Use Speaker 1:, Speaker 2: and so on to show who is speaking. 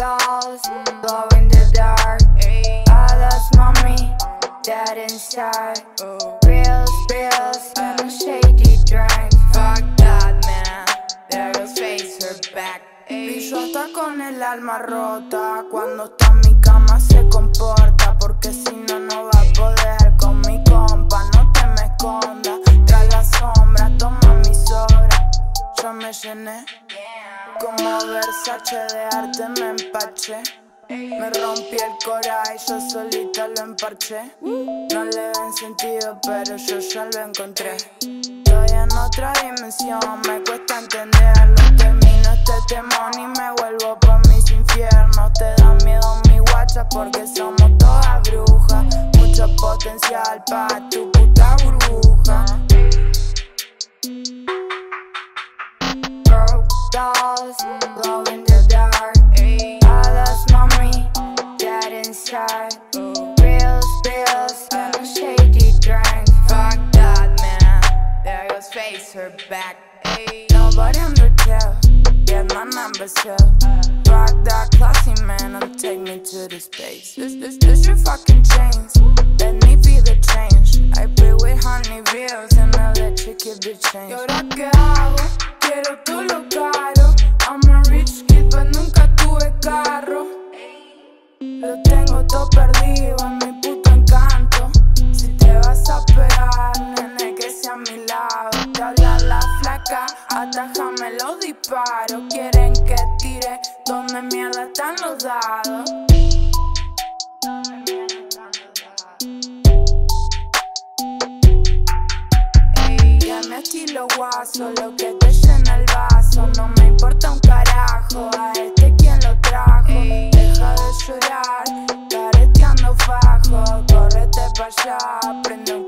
Speaker 1: dolls, glow in the dark. All that's mommy, dead inside. Reels, reels, and a shady drink. Fuck
Speaker 2: that man, there goes face her back.
Speaker 1: Y yo hasta con el alma rota. Cuando está en mi cama se comporta. Porque si no, no va a poder con mi compa. No te me escondas. Tras la sombra, toma mi sobra. Yo me llené Como Versace de arte me empaché me rompí el cora y yo solita lo emparché. No le ven sentido, pero yo ya lo encontré. Estoy en otra dimensión, me cuesta entenderlo. Termino este temón y me vuelvo por mis infiernos. Te da miedo mi guacha porque somos todas brujas. Mucho potencial pa' tu puta burbuja. Dolls, glow in the dark. All that's mommy, dead inside. Reels, reels, and a shady drink. Fuck
Speaker 2: that man, there goes face her back.
Speaker 1: Nobody on the tell, get my number so. Rock that classy man and take me to the space. This, this, this your fucking chains. Let me acá, atájame los disparos. Quieren que tire donde mierda están los dados. Ey, ya me estilo guaso, lo que te llena el vaso. No me importa un carajo, a este quien lo trajo. Deja de llorar, careteando fajo. Correte para allá, prende un